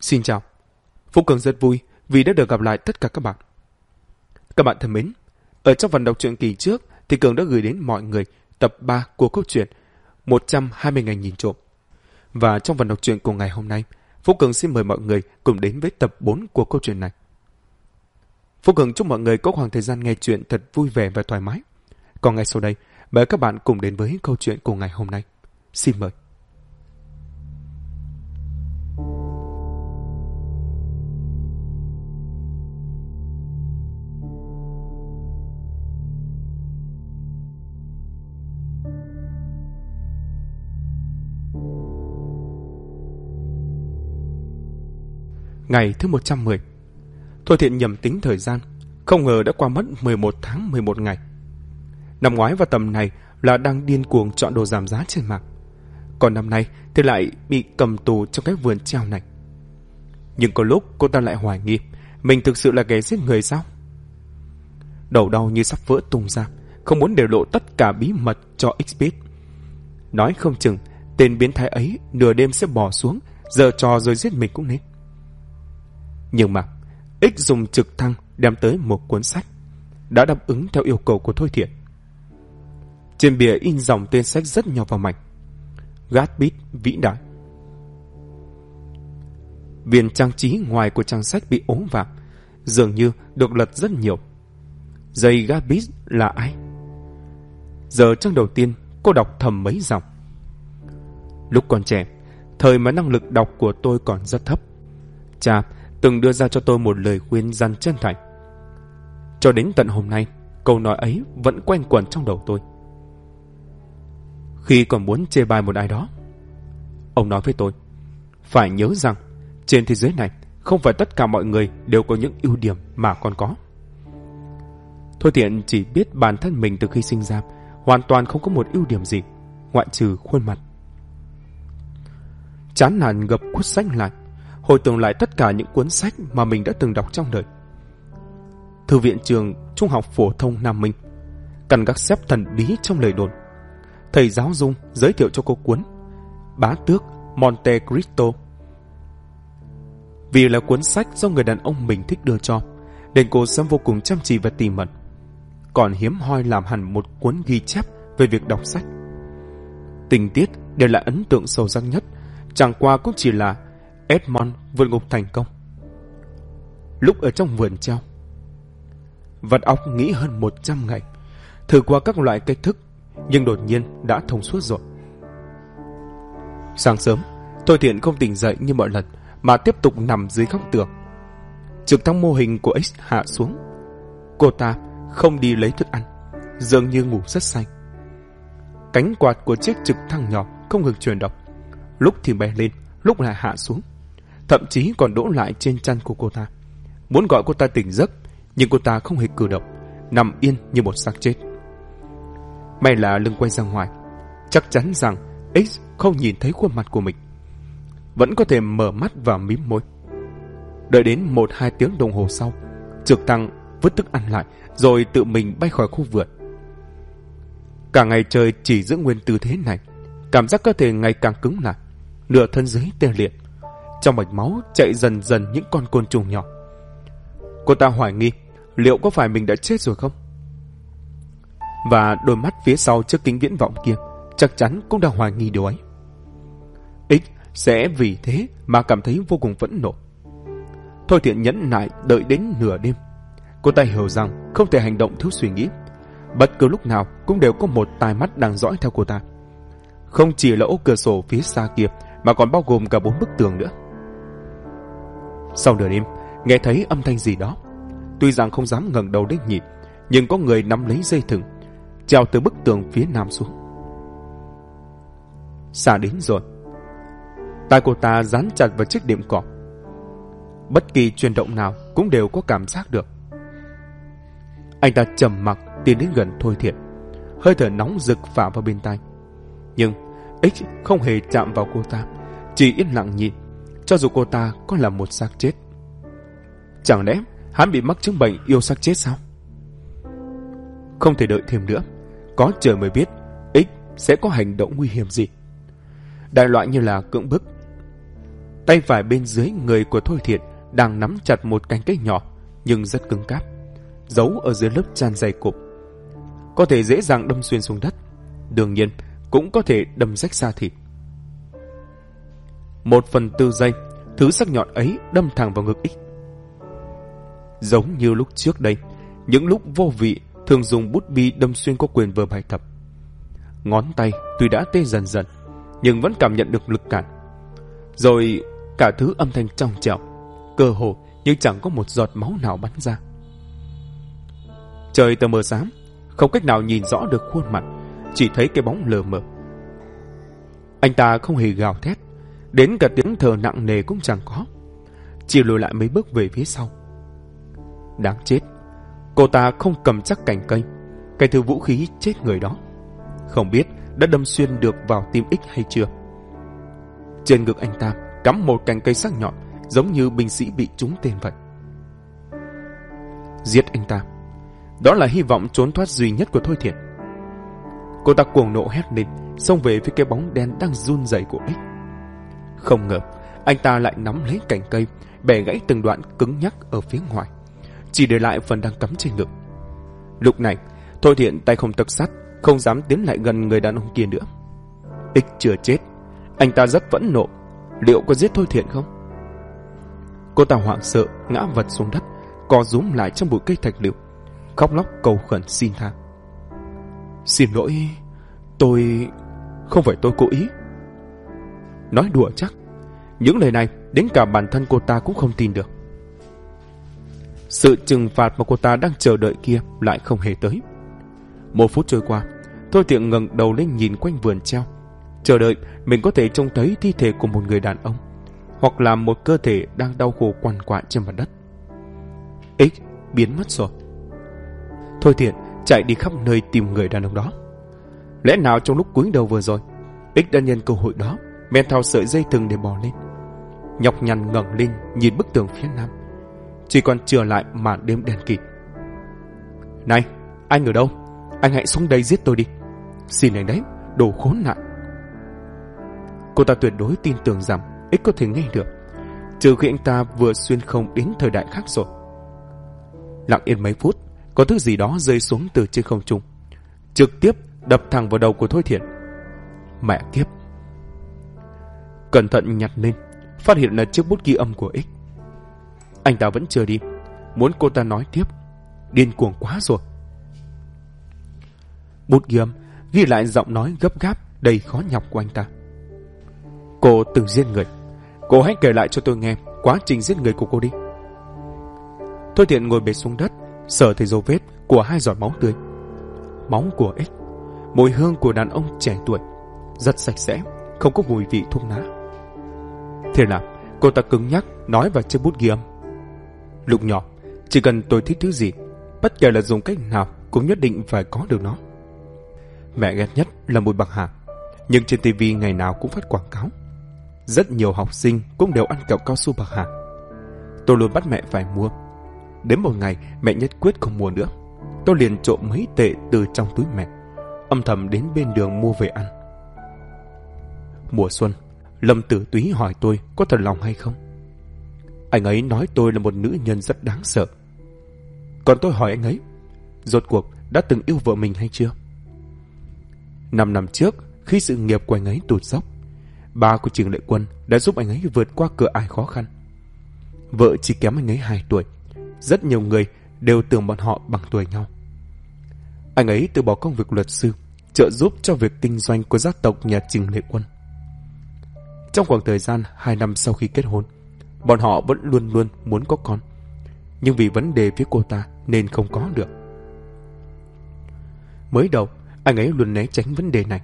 Xin chào. Phúc Cường rất vui vì đã được gặp lại tất cả các bạn. Các bạn thân mến, ở trong phần đọc truyện kỳ trước thì Cường đã gửi đến mọi người tập 3 của câu chuyện 120 ngày nhìn trộm. Và trong phần đọc truyện của ngày hôm nay, Phúc Cường xin mời mọi người cùng đến với tập 4 của câu chuyện này. Phúc Cường chúc mọi người có khoảng thời gian nghe chuyện thật vui vẻ và thoải mái. Còn ngay sau đây, mời các bạn cùng đến với câu chuyện của ngày hôm nay. Xin mời. Ngày thứ 110 Thôi thiện nhầm tính thời gian, Không ngờ đã qua mất 11 tháng 11 ngày. Năm ngoái vào tầm này Là đang điên cuồng chọn đồ giảm giá trên mạng. Còn năm nay Thì lại bị cầm tù trong cái vườn treo này. Nhưng có lúc cô ta lại hoài nghi, Mình thực sự là kẻ giết người sao? Đầu đau như sắp vỡ tung ra, Không muốn để lộ tất cả bí mật cho X Bit. Nói không chừng, Tên biến thái ấy nửa đêm sẽ bỏ xuống, Giờ trò rồi giết mình cũng nên nhưng mà, X dùng trực thăng đem tới một cuốn sách, đã đáp ứng theo yêu cầu của Thôi Thiện. Trên bìa in dòng tên sách rất nhỏ và mảnh. Gatbit vĩ đại. Viên trang trí ngoài của trang sách bị ốm vàng, dường như được lật rất nhiều. Dây Gatbit là ai? Giờ trang đầu tiên, cô đọc thầm mấy dòng. Lúc còn trẻ, thời mà năng lực đọc của tôi còn rất thấp. Cha từng đưa ra cho tôi một lời khuyên gian chân thành. Cho đến tận hôm nay, câu nói ấy vẫn quanh quẩn trong đầu tôi. Khi còn muốn chê bai một ai đó, ông nói với tôi, phải nhớ rằng trên thế giới này không phải tất cả mọi người đều có những ưu điểm mà con có. Thôi thiện chỉ biết bản thân mình từ khi sinh ra hoàn toàn không có một ưu điểm gì, ngoại trừ khuôn mặt. Chán nản gập cuốn sách lại, hồi tưởng lại tất cả những cuốn sách mà mình đã từng đọc trong đời. Thư viện trường Trung học phổ thông Nam Minh, cần các xếp thần bí trong lời đồn. Thầy giáo Dung giới thiệu cho cô cuốn Bá tước Monte Cristo. Vì là cuốn sách do người đàn ông mình thích đưa cho, nên cô xem vô cùng chăm chỉ và tỉ mẩn. Còn hiếm hoi làm hẳn một cuốn ghi chép về việc đọc sách. Tình tiết đều là ấn tượng sâu sắc nhất, chẳng qua cũng chỉ là Edmond vượt ngục thành công. Lúc ở trong vườn treo, vật óc nghĩ hơn 100 ngày, thử qua các loại cách thức, nhưng đột nhiên đã thông suốt rồi. Sáng sớm, Thôi Thiện không tỉnh dậy như mọi lần, mà tiếp tục nằm dưới góc tường. Trực thăng mô hình của X hạ xuống. Cô ta không đi lấy thức ăn, dường như ngủ rất say. Cánh quạt của chiếc trực thăng nhỏ không ngừng chuyển động, lúc thì bay lên, lúc lại hạ xuống thậm chí còn đỗ lại trên chăn của cô ta. Muốn gọi cô ta tỉnh giấc, nhưng cô ta không hề cử động, nằm yên như một xác chết. May là lưng quay ra ngoài, chắc chắn rằng X không nhìn thấy khuôn mặt của mình. Vẫn có thể mở mắt và mím môi. Đợi đến một hai tiếng đồng hồ sau, trực tăng vứt thức ăn lại, rồi tự mình bay khỏi khu vườn. Cả ngày trời chỉ giữ nguyên tư thế này, cảm giác cơ thể ngày càng cứng lại, nửa thân dưới tê liệt, trong mạch máu chạy dần dần những con côn trùng nhỏ. Cô ta hoài nghi, liệu có phải mình đã chết rồi không? Và đôi mắt phía sau trước kính viễn vọng kia chắc chắn cũng đang hoài nghi điều ấy. X sẽ vì thế mà cảm thấy vô cùng phẫn nộ. Thôi thiện nhẫn nại đợi đến nửa đêm. Cô ta hiểu rằng không thể hành động thiếu suy nghĩ. Bất cứ lúc nào cũng đều có một tai mắt đang dõi theo cô ta. Không chỉ là ô cửa sổ phía xa kia mà còn bao gồm cả bốn bức tường nữa. Sau nửa đêm, nghe thấy âm thanh gì đó. Tuy rằng không dám ngẩng đầu để nhìn, nhưng có người nắm lấy dây thừng, treo từ bức tường phía nam xuống. Xa đến rồi. Tai cô ta dán chặt vào chiếc điểm cỏ. Bất kỳ chuyển động nào cũng đều có cảm giác được. Anh ta trầm mặc tiến đến gần Thôi Thiện. Hơi thở nóng rực phả vào bên tai. Nhưng X không hề chạm vào cô ta, chỉ yên lặng nhìn cho dù cô ta có là một xác chết. Chẳng lẽ hắn bị mắc chứng bệnh yêu xác chết sao? Không thể đợi thêm nữa, có trời mới biết X sẽ có hành động nguy hiểm gì. Đại loại như là cưỡng bức. Tay phải bên dưới người của Thôi Thiện đang nắm chặt một cánh cây nhỏ nhưng rất cứng cáp, giấu ở dưới lớp tràn dày cục. Có thể dễ dàng đâm xuyên xuống đất, đương nhiên cũng có thể đâm rách da thịt. Một phần tư giây, thứ sắc nhọn ấy đâm thẳng vào ngực ích, Giống như lúc trước đây, những lúc vô vị thường dùng bút bi đâm xuyên có quyền vừa bài tập. Ngón tay tuy đã tê dần dần, nhưng vẫn cảm nhận được lực cản. Rồi cả thứ âm thanh trong trẻo, cơ hồ nhưng chẳng có một giọt máu nào bắn ra. Trời tờ mờ sám, không cách nào nhìn rõ được khuôn mặt, chỉ thấy cái bóng lờ mờ. Anh ta không hề gào thét, đến cả tiếng thở nặng nề cũng chẳng có, chỉ lùi lại mấy bước về phía sau. Đáng chết, cô ta không cầm chắc cành cây, cái thứ vũ khí chết người đó. Không biết đã đâm xuyên được vào tim ích hay chưa. Trên ngực anh ta cắm một cành cây sắc nhọn, giống như binh sĩ bị trúng tên vậy. Giết anh ta. Đó là hy vọng trốn thoát duy nhất của Thôi Thiện. Cô ta cuồng nộ hét lên, xông về phía cái bóng đen đang run rẩy của ích. Không ngờ, anh ta lại nắm lấy cành cây, bẻ gãy từng đoạn cứng nhắc ở phía ngoài, chỉ để lại phần đang cắm trên ngực. Lúc này, Thôi Thiện tay không tật sắt, không dám tiến lại gần người đàn ông kia nữa. Ích chưa chết, anh ta rất vẫn nộ, liệu có giết Thôi Thiện không? Cô ta hoảng sợ, ngã vật xuống đất, co rúm lại trong bụi cây thạch liệu, khóc lóc cầu khẩn xin tha. Xin lỗi, tôi... không phải tôi cố ý. Nói đùa chắc, những lời này đến cả bản thân cô ta cũng không tin được. Sự trừng phạt mà cô ta đang chờ đợi kia lại không hề tới. Một phút trôi qua, Thôi tiện ngẩng đầu lên nhìn quanh vườn treo, chờ đợi mình có thể trông thấy thi thể của một người đàn ông, hoặc là một cơ thể đang đau khổ quằn quại trên mặt đất. X biến mất rồi. Thôi thiện chạy đi khắp nơi tìm người đàn ông đó. Lẽ nào trong lúc cúi đầu vừa rồi, X đã nhân cơ hội đó, men thao sợi dây thừng để bò lên. Nhọc nhằn ngẩng lên nhìn bức tường phía nam. Chỉ còn trở lại màn đêm đen kịt. Này, anh ở đâu? Anh hãy xuống đây giết tôi đi. Xin anh đấy, đồ khốn nạn. Cô ta tuyệt đối tin tưởng rằng ít có thể nghe được, trừ khi anh ta vừa xuyên không đến thời đại khác rồi. Lặng yên mấy phút, có thứ gì đó rơi xuống từ trên không trung, trực tiếp đập thẳng vào đầu của Thôi Thiện. Mẹ kiếp! Cẩn thận nhặt lên, phát hiện là chiếc bút ghi âm của X. Anh ta vẫn chưa đi, muốn cô ta nói tiếp. Điên cuồng quá rồi. Bút ghi âm ghi lại giọng nói gấp gáp đầy khó nhọc của anh ta. Cô từng giết người. Cô hãy kể lại cho tôi nghe quá trình giết người của cô đi. Thôi thiện ngồi bệt xuống đất, sở thấy dấu vết của hai giọt máu tươi. Máu của X, mùi hương của đàn ông trẻ tuổi, rất sạch sẽ, không có mùi vị thuốc lá. Thế là cô ta cứng nhắc nói vào chiếc bút ghi âm. Lúc nhỏ, chỉ cần tôi thích thứ gì, bất kể là dùng cách nào cũng nhất định phải có được nó. Mẹ ghét nhất là mùi bạc hà, nhưng trên tivi ngày nào cũng phát quảng cáo. Rất nhiều học sinh cũng đều ăn kẹo cao su bạc hà. Tôi luôn bắt mẹ phải mua. Đến một ngày mẹ nhất quyết không mua nữa. Tôi liền trộm mấy tệ từ trong túi mẹ, âm thầm đến bên đường mua về ăn. Mùa xuân, Lâm Tử Túy hỏi tôi có thật lòng hay không. Anh ấy nói tôi là một nữ nhân rất đáng sợ. Còn tôi hỏi anh ấy, rốt cuộc đã từng yêu vợ mình hay chưa? Năm năm trước, khi sự nghiệp của anh ấy tụt dốc, ba của Trường Lệ Quân đã giúp anh ấy vượt qua cửa ải khó khăn. Vợ chỉ kém anh ấy 2 tuổi, rất nhiều người đều tưởng bọn họ bằng tuổi nhau. Anh ấy từ bỏ công việc luật sư, trợ giúp cho việc kinh doanh của gia tộc nhà Trình Lệ Quân. Trong khoảng thời gian 2 năm sau khi kết hôn, bọn họ vẫn luôn luôn muốn có con. Nhưng vì vấn đề phía cô ta nên không có được. Mới đầu, anh ấy luôn né tránh vấn đề này.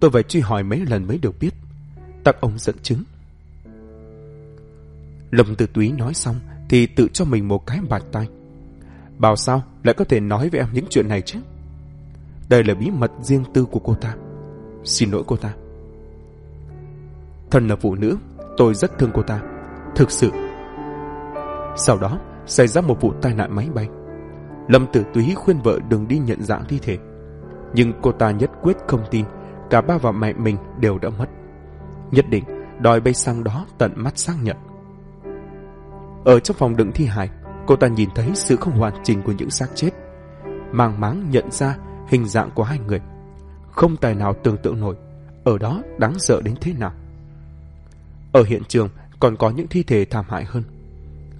Tôi phải truy hỏi mấy lần mới được biết. Tắc ông dẫn chứng. Lâm Tử Túy nói xong thì tự cho mình một cái bạt tay. Bảo sao lại có thể nói với em những chuyện này chứ? Đây là bí mật riêng tư của cô ta. Xin lỗi cô ta. Thân là phụ nữ, tôi rất thương cô ta. Thực sự. Sau đó, xảy ra một vụ tai nạn máy bay. Lâm Tử Túy khuyên vợ đừng đi nhận dạng thi thể. Nhưng cô ta nhất quyết không tin cả ba và mẹ mình đều đã mất. Nhất định đòi bay sang đó tận mắt xác nhận. Ở trong phòng đựng thi hài, cô ta nhìn thấy sự không hoàn chỉnh của những xác chết. Mang máng nhận ra hình dạng của hai người. Không tài nào tưởng tượng nổi, ở đó đáng sợ đến thế nào. Ở hiện trường còn có những thi thể thảm hại hơn.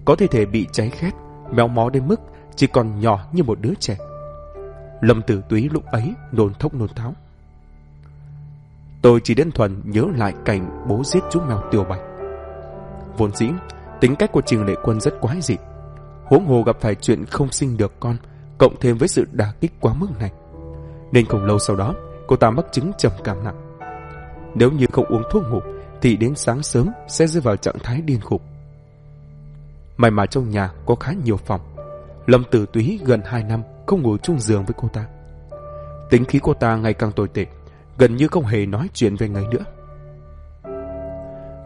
Có thi thể bị cháy khét, méo mó đến mức chỉ còn nhỏ như một đứa trẻ. Lâm Tử Túy lúc ấy nôn thốc nôn tháo. Tôi chỉ đơn thuần nhớ lại cảnh bố giết chú mèo tiểu bạch. Vốn dĩ, tính cách của Trình Lệ Quân rất quái dị. Huống hồ gặp phải chuyện không sinh được con, cộng thêm với sự đả kích quá mức này. Nên không lâu sau đó, cô ta mắc chứng trầm cảm nặng. Nếu như không uống thuốc ngủ, thì đến sáng sớm sẽ rơi vào trạng thái điên khùng. May mà trong nhà có khá nhiều phòng. Lâm Tử Túy gần 2 năm không ngủ chung giường với cô ta. Tính khí cô ta ngày càng tồi tệ, gần như không hề nói chuyện về ngày nữa.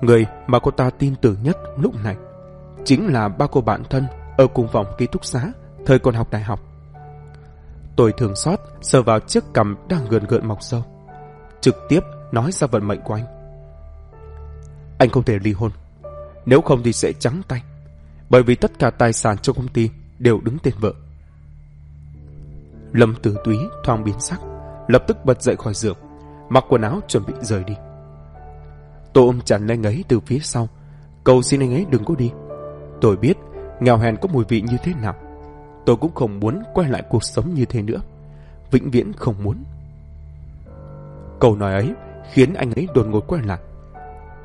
Người mà cô ta tin tưởng nhất lúc này chính là ba cô bạn thân ở cùng phòng ký túc xá thời còn học đại học. Tôi thường xót sờ vào chiếc cằm đang gần gợn mọc sâu, trực tiếp nói ra vận mệnh của anh. Anh không thể ly hôn, nếu không thì sẽ trắng tay, bởi vì tất cả tài sản trong công ty đều đứng tên vợ. Lâm Tử Túy thoáng biến sắc, lập tức bật dậy khỏi giường, mặc quần áo chuẩn bị rời đi. Tôi ôm chặt anh ấy từ phía sau, cầu xin anh ấy đừng có đi. Tôi biết nghèo hèn có mùi vị như thế nào. Tôi cũng không muốn quay lại cuộc sống như thế nữa. Vĩnh viễn không muốn. Câu nói ấy khiến anh ấy đột ngột quay lại.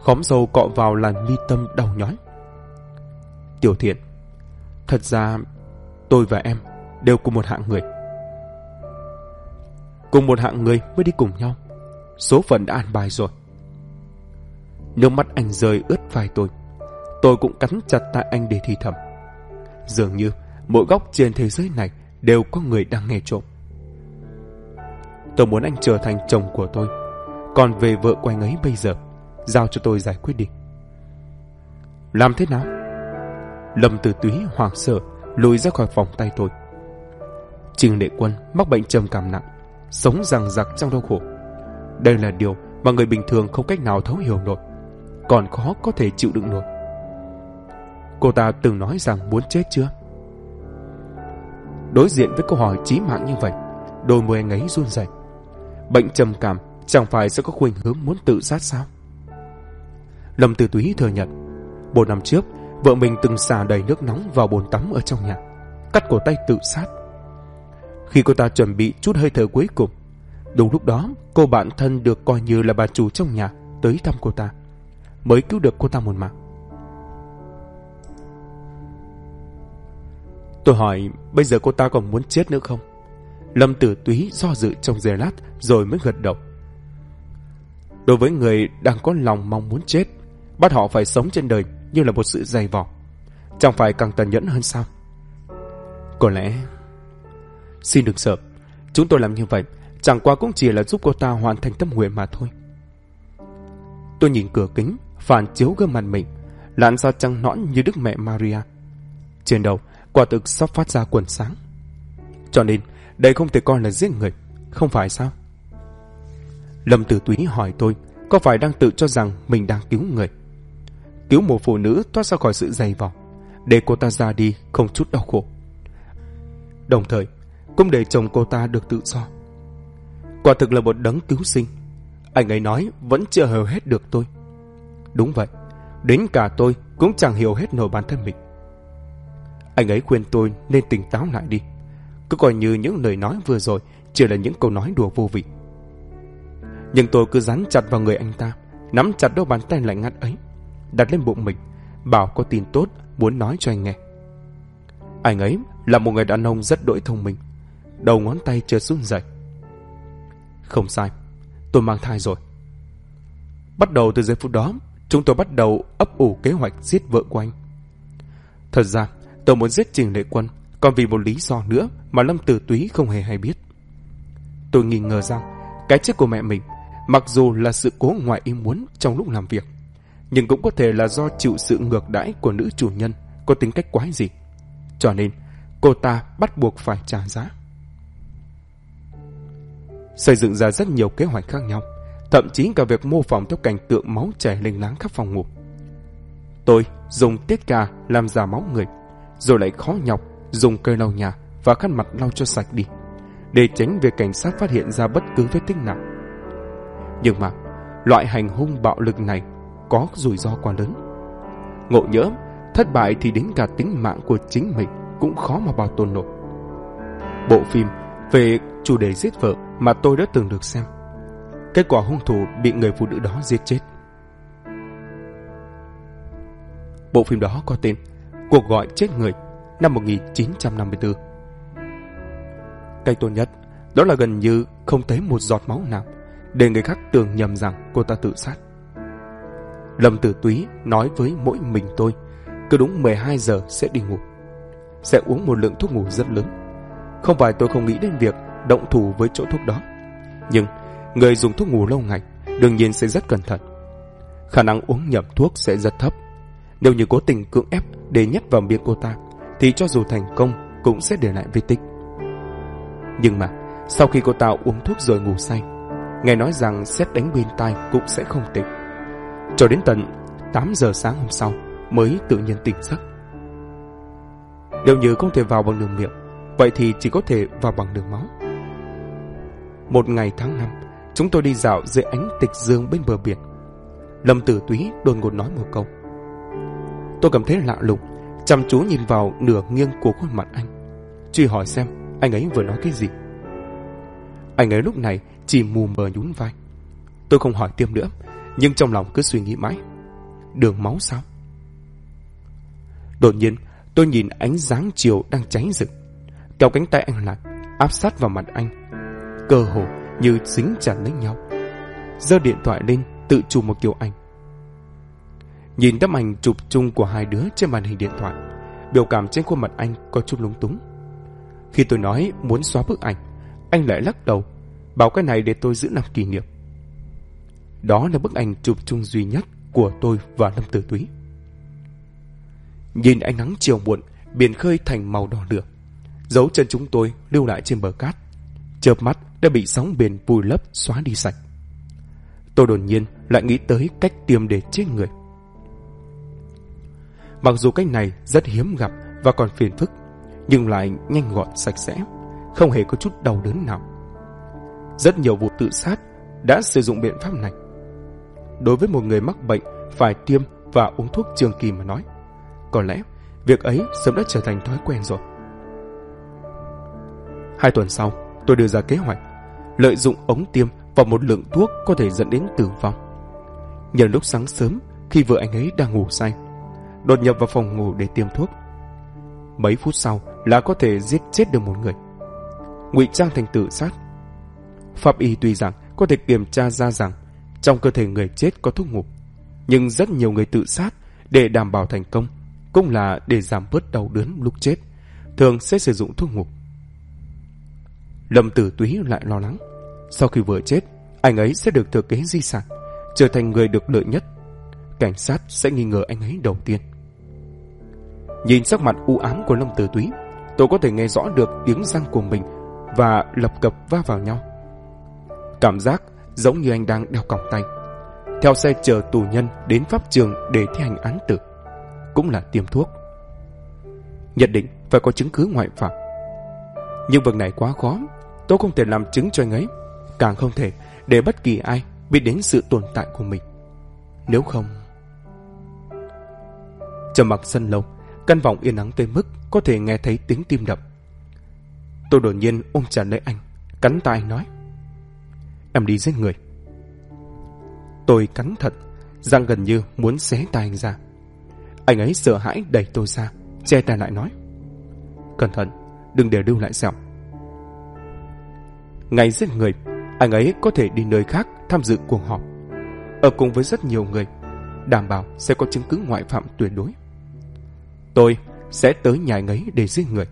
Khóm dầu cọ vào làn mi tâm đau nhói. Tiểu thiện, thật ra tôi và em đều cùng một hạng người. Cùng một hạng người mới đi cùng nhau. Số phận đã an bài rồi. Nước mắt anh rơi ướt vai tôi. Tôi cũng cắn chặt tay anh để thì thầm. Dường như mỗi góc trên thế giới này đều có người đang nghe trộm. Tôi muốn anh trở thành chồng của tôi. Còn về vợ của anh ấy bây giờ, giao cho tôi giải quyết đi. Làm thế nào? Lâm Tử Túy hoảng sợ lùi ra khỏi phòng tay tôi. Trình Lệ Quân mắc bệnh trầm cảm nặng, sống rằng giặc trong đau khổ. Đây là điều mà người bình thường không cách nào thấu hiểu nổi, còn khó có thể chịu đựng nổi. Cô ta từng nói rằng muốn chết chưa? Đối diện với câu hỏi chí mạng như vậy, đôi môi anh ấy run rẩy. Bệnh trầm cảm chẳng phải sẽ có khuynh hướng muốn tự sát sao? Lâm Tử Túy thừa nhận, một năm trước, vợ mình từng xả đầy nước nóng vào bồn tắm ở trong nhà, cắt cổ tay tự sát. Khi cô ta chuẩn bị chút hơi thở cuối cùng, đúng lúc đó cô bạn thân được coi như là bà chủ trong nhà tới thăm cô ta, mới cứu được cô ta một mạng. Tôi hỏi bây giờ cô ta còn muốn chết nữa không? Lâm Tử Túy do dự trong giây lát rồi mới gật đầu. Đối với người đang có lòng mong muốn chết, bắt họ phải sống trên đời như là một sự dày vò. Chẳng phải càng tàn nhẫn hơn sao? Có lẽ... Xin đừng sợ, chúng tôi làm như vậy chẳng qua cũng chỉ là giúp cô ta hoàn thành tâm nguyện mà thôi. Tôi nhìn cửa kính, phản chiếu gương mặt mình, làn da trăng nõn như Đức Mẹ Maria. Trên đầu, quả thực sắp phát ra quần sáng. Cho nên, đây không thể coi là giết người, không phải sao? Lâm Tử Túy hỏi tôi, có phải đang tự cho rằng mình đang cứu người? Cứu một phụ nữ thoát ra khỏi sự dày vò, để cô ta ra đi không chút đau khổ. Đồng thời, cũng để chồng cô ta được tự do. Quả thực là một đấng cứu sinh. Anh ấy nói vẫn chưa hiểu hết được tôi. Đúng vậy, đến cả tôi cũng chẳng hiểu hết nổi bản thân mình. Anh ấy khuyên tôi nên tỉnh táo lại đi. Cứ coi như những lời nói vừa rồi chỉ là những câu nói đùa vô vị. Nhưng tôi cứ dán chặt vào người anh ta, nắm chặt đôi bàn tay lạnh ngắt ấy, đặt lên bụng mình, bảo có tin tốt muốn nói cho anh nghe. Anh ấy là một người đàn ông rất đỗi thông minh, đầu ngón tay chưa run rẩy. Không sai, tôi mang thai rồi. Bắt đầu từ giây phút đó, chúng tôi bắt đầu ấp ủ kế hoạch giết vợ của anh. Thật ra, tôi muốn giết Trình Lệ Quân, còn vì một lý do nữa mà Lâm Tử Túy không hề hay biết. Tôi nghi ngờ rằng, cái chết của mẹ mình, mặc dù là sự cố ngoại ý muốn trong lúc làm việc, nhưng cũng có thể là do chịu sự ngược đãi của nữ chủ nhân có tính cách quái gì. Cho nên, cô ta bắt buộc phải trả giá. Xây dựng ra rất nhiều kế hoạch khác nhau, thậm chí cả việc mô phỏng theo cảnh tượng máu chảy lênh láng khắp phòng ngủ. Tôi dùng tiết gà làm giả máu người, rồi lại khó nhọc dùng cây lau nhà và khăn mặt lau cho sạch đi, để tránh việc cảnh sát phát hiện ra bất cứ vết tích nào. Nhưng mà, loại hành hung bạo lực này có rủi ro quá lớn. Ngộ nhỡ, thất bại thì đến cả tính mạng của chính mình cũng khó mà bảo tồn nổi. Bộ phim về chủ đề giết vợ mà tôi đã từng được xem. Kết quả hung thủ bị người phụ nữ đó giết chết. Bộ phim đó có tên Cuộc gọi chết người năm 1954. Cái tốt nhất đó là gần như không thấy một giọt máu nào để người khác tưởng nhầm rằng cô ta tự sát. Lâm Tử Túy nói với mỗi mình tôi cứ đúng 12 giờ sẽ đi ngủ. Sẽ uống một lượng thuốc ngủ rất lớn. Không phải tôi không nghĩ đến việc động thủ với chỗ thuốc đó. Nhưng người dùng thuốc ngủ lâu ngày đương nhiên sẽ rất cẩn thận. Khả năng uống nhầm thuốc sẽ rất thấp. Nếu như cố tình cưỡng ép để nhét vào miệng cô ta thì cho dù thành công cũng sẽ để lại vết tích. Nhưng mà sau khi cô ta uống thuốc rồi ngủ say, nghe nói rằng xét đánh bên tai cũng sẽ không tỉnh. Cho đến tận 8 giờ sáng hôm sau mới tự nhiên tỉnh giấc. Nếu như không thể vào bằng đường miệng, vậy thì chỉ có thể vào bằng đường máu. Một ngày tháng năm, chúng tôi đi dạo dưới ánh tịch dương bên bờ biển. Lâm Tử Túy đồn ngột nói một câu. Tôi cảm thấy lạ lùng, chăm chú nhìn vào nửa nghiêng của khuôn mặt anh. Truy hỏi xem anh ấy vừa nói cái gì. Anh ấy lúc này chỉ mù mờ nhún vai. Tôi không hỏi tiêm nữa, nhưng trong lòng cứ suy nghĩ mãi. Đường máu sao? Đột nhiên, tôi nhìn ánh dáng chiều đang cháy rực. Kéo cánh tay anh lại, áp sát vào mặt anh. Cơ hồ như dính chặt lấy nhau. Giơ điện thoại lên, tự chụp một kiểu ảnh. Nhìn tấm ảnh chụp chung của hai đứa trên màn hình điện thoại, biểu cảm trên khuôn mặt anh có chút lúng túng. Khi tôi nói muốn xóa bức ảnh, anh lại lắc đầu, bảo cái này để tôi giữ làm kỷ niệm. Đó là bức ảnh chụp chung duy nhất của tôi và Lâm Tử Túy. Nhìn ánh nắng chiều muộn, biển khơi thành màu đỏ lửa. Dấu chân chúng tôi lưu lại trên bờ cát. Chợp mắt đã bị sóng biển vùi lấp xóa đi sạch. Tôi đột nhiên lại nghĩ tới cách tiêm để chết người. Mặc dù cách này rất hiếm gặp và còn phiền phức, nhưng lại nhanh gọn sạch sẽ, không hề có chút đau đớn nào. Rất nhiều vụ tự sát đã sử dụng biện pháp này. Đối với một người mắc bệnh phải tiêm và uống thuốc trường kỳ mà nói, có lẽ việc ấy sớm đã trở thành thói quen rồi. Hai tuần sau, tôi đưa ra kế hoạch lợi dụng ống tiêm và một lượng thuốc có thể dẫn đến tử vong. Nhân lúc sáng sớm, khi vợ anh ấy đang ngủ say, đột nhập vào phòng ngủ để tiêm thuốc. Mấy phút sau là có thể giết chết được một người. Ngụy trang thành tự sát. Pháp y tuy rằng có thể kiểm tra ra rằng trong cơ thể người chết có thuốc ngủ, nhưng rất nhiều người tự sát để đảm bảo thành công cũng là để giảm bớt đau đớn lúc chết, thường sẽ sử dụng thuốc ngủ. Lâm Tử Túy lại lo lắng, sau khi vừa chết, anh ấy sẽ được thừa kế di sản, trở thành người được lợi nhất. Cảnh sát sẽ nghi ngờ anh ấy đầu tiên. Nhìn sắc mặt u ám của Lâm Tử Túy, tôi có thể nghe rõ được tiếng răng của mình và lập cập va vào nhau. Cảm giác giống như anh đang đeo còng tay. Theo xe chờ tù nhân đến pháp trường để thi hành án tử. Cũng là tiêm thuốc. Nhận định phải có chứng cứ ngoại phạm. Nhưng việc này quá khó, tôi không thể làm chứng cho anh ấy. Càng không thể để bất kỳ ai biết đến sự tồn tại của mình. Nếu không... Trầm mặc sân lâu, căn phòng yên ắng tới mức có thể nghe thấy tiếng tim đập. Tôi đột nhiên ôm chặt lấy anh, cắn tay nói. Em đi giết người. Tôi cắn thật, răng gần như muốn xé tay anh ra. Anh ấy sợ hãi đẩy tôi ra, che tay lại nói. Cẩn thận, đừng để lưu lại sẹo. Ngày giết người, anh ấy có thể đi nơi khác tham dự cuộc họp. Ở cùng với rất nhiều người, đảm bảo sẽ có chứng cứ ngoại phạm tuyệt đối. Tôi sẽ tới nhà anh ấy để giết người.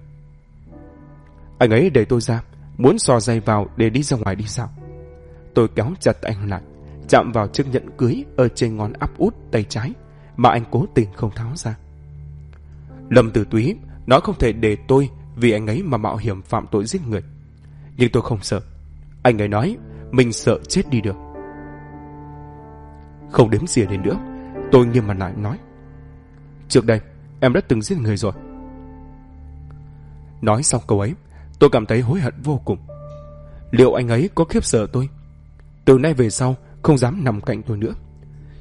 Anh ấy để tôi ra, muốn sò dây vào để đi ra ngoài đi sao. Tôi kéo chặt anh lại, chạm vào chiếc nhẫn cưới ở trên ngón áp út tay trái mà anh cố tình không tháo ra. Lâm Tử Túy nói không thể để tôi vì anh ấy mà mạo hiểm phạm tội giết người. Nhưng tôi không sợ. Anh ấy nói mình sợ chết đi được. Không đếm xỉa đến nữa, tôi nghiêm mặt lại nói. Trước đây, em đã từng giết người rồi. Nói xong câu ấy, tôi cảm thấy hối hận vô cùng. Liệu anh ấy có khiếp sợ tôi? Từ nay về sau, không dám nằm cạnh tôi nữa.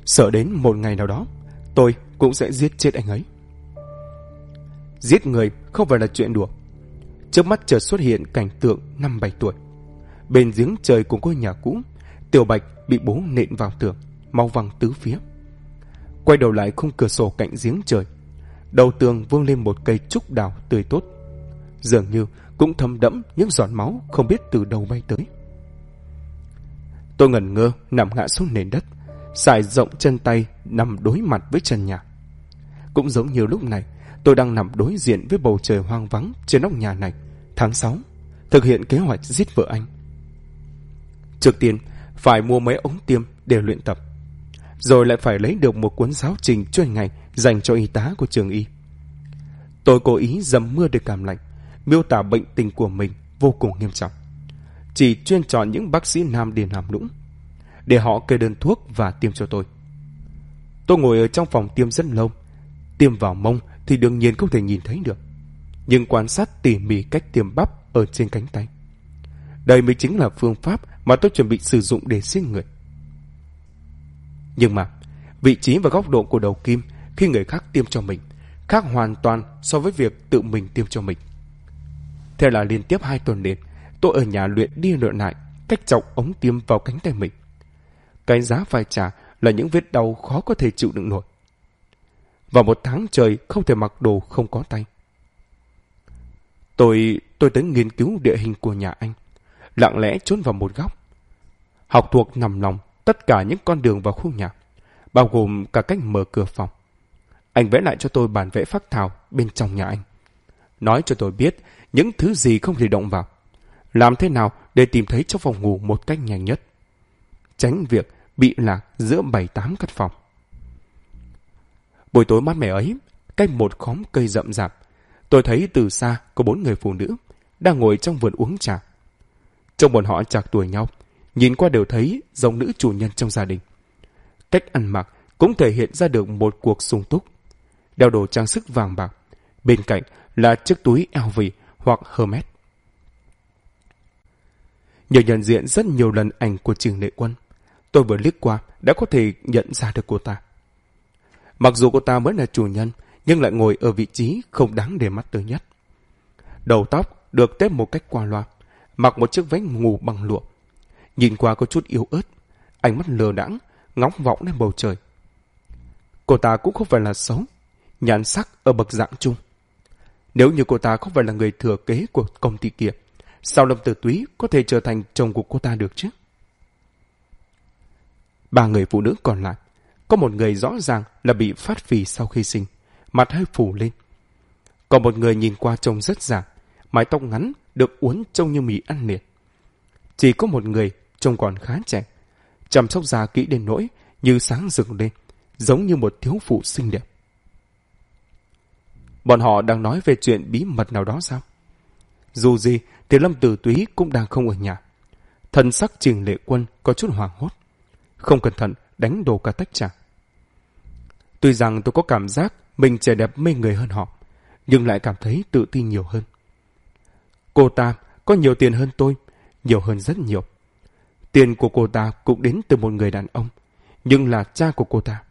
Sợ đến một ngày nào đó, tôi cũng sẽ giết chết anh ấy. Giết người không phải là chuyện đùa. Trước mắt chợt xuất hiện cảnh tượng năm bảy tuổi. Bên giếng trời của ngôi nhà cũ, Tiểu Bạch bị bố nện vào tường, mau văng tứ phía. Quay đầu lại khung cửa sổ cạnh giếng trời. Đầu tường vương lên một cây trúc đào tươi tốt. Dường như cũng thấm đẫm những giọt máu không biết từ đâu bay tới. Tôi ngẩn ngơ nằm ngã xuống nền đất, xài rộng chân tay nằm đối mặt với chân nhà. Cũng giống như lúc này, tôi đang nằm đối diện với bầu trời hoang vắng trên nóc nhà này, tháng 6, thực hiện kế hoạch giết vợ anh. Trước tiên, phải mua mấy ống tiêm để luyện tập. Rồi lại phải lấy được một cuốn giáo trình chuyên ngành dành cho y tá của trường y. Tôi cố ý dầm mưa để cảm lạnh, miêu tả bệnh tình của mình vô cùng nghiêm trọng. Chỉ chuyên chọn những bác sĩ nam điền làm lũng, để họ kê đơn thuốc và tiêm cho tôi. Tôi ngồi ở trong phòng tiêm rất lâu. Tiêm vào mông thì đương nhiên không thể nhìn thấy được. Nhưng quan sát tỉ mỉ cách tiêm bắp ở trên cánh tay. Đây mới chính là phương pháp mà tôi chuẩn bị sử dụng để giết người. Nhưng mà, vị trí và góc độ của đầu kim khi người khác tiêm cho mình khác hoàn toàn so với việc tự mình tiêm cho mình. Thế là liên tiếp hai tuần liền, tôi ở nhà luyện đi luyện lại cách chọc ống tiêm vào cánh tay mình. Cái giá phải trả là những vết đau khó có thể chịu đựng nổi. Và một tháng trời không thể mặc đồ không có tay. Tôi, tôi tới nghiên cứu địa hình của nhà anh, lặng lẽ trốn vào một góc. Học thuộc nằm lòng tất cả những con đường vào khu nhà, bao gồm cả cách mở cửa phòng. Anh vẽ lại cho tôi bản vẽ phác thảo bên trong nhà anh. Nói cho tôi biết những thứ gì không thể động vào. Làm thế nào để tìm thấy trong phòng ngủ một cách nhanh nhất. Tránh việc bị lạc giữa bảy tám căn phòng. Buổi tối mát mẻ ấy, cách một khóm cây rậm rạp, tôi thấy từ xa có bốn người phụ nữ đang ngồi trong vườn uống trà. Trong bọn họ chạc tuổi nhau, nhìn qua đều thấy giống nữ chủ nhân trong gia đình. Cách ăn mặc cũng thể hiện ra được một cuộc sung túc. Đeo đồ trang sức vàng bạc, bên cạnh là chiếc túi LV hoặc Hermes. Nhờ nhận diện rất nhiều lần ảnh của Trình Lệ Quân, tôi vừa liếc qua đã có thể nhận ra được cô ta. Mặc dù cô ta mới là chủ nhân, nhưng lại ngồi ở vị trí không đáng để mắt tới nhất. Đầu tóc được tết một cách qua loa, mặc một chiếc váy ngủ bằng lụa. Nhìn qua có chút yếu ớt, ánh mắt lờ đãng, ngóng vọng lên bầu trời. Cô ta cũng không phải là xấu, nhàn sắc ở bậc dạng trung. Nếu như cô ta không phải là người thừa kế của công ty kia, sao Lâm Tử Túy có thể trở thành chồng của cô ta được chứ? Ba người phụ nữ còn lại, có một người rõ ràng là bị phát phì sau khi sinh, mặt hơi phủ lên. Còn một người nhìn qua trông rất già, mái tóc ngắn được uốn trông như mì ăn liền; Chỉ có một người trông còn khá trẻ, chăm sóc da kỹ đến nỗi như sáng rực lên, giống như một thiếu phụ xinh đẹp. Bọn họ đang nói về chuyện bí mật nào đó sao? Dù gì thì Lâm Tử Túy cũng đang không ở nhà. Thần sắc trình lệ quân có chút hoảng hốt. Không cẩn thận đánh đổ cả tách trà. Tuy rằng tôi có cảm giác mình trẻ đẹp mê người hơn họ, nhưng lại cảm thấy tự tin nhiều hơn. Cô ta có nhiều tiền hơn tôi, nhiều hơn rất nhiều. Tiền của cô ta cũng đến từ một người đàn ông, nhưng là cha của cô ta.